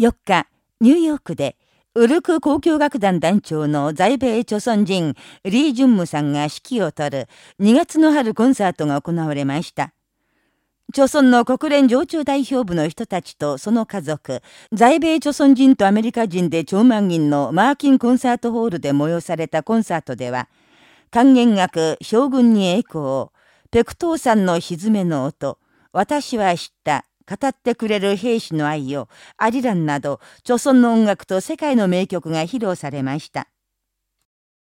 4日、ニューヨークで、ウルク交響楽団団長の在米朝鮮人、リー・ジュンムさんが指揮を執る2月の春コンサートが行われました。朝鮮の国連常駐代表部の人たちとその家族、在米朝鮮人とアメリカ人で超万人のマーキンコンサートホールで催されたコンサートでは、還元楽、将軍に栄光、ペクトーさんの歪めの音、私は知った、語ってくれる兵士の愛を、アリランなど、著村の音楽と世界の名曲が披露されました。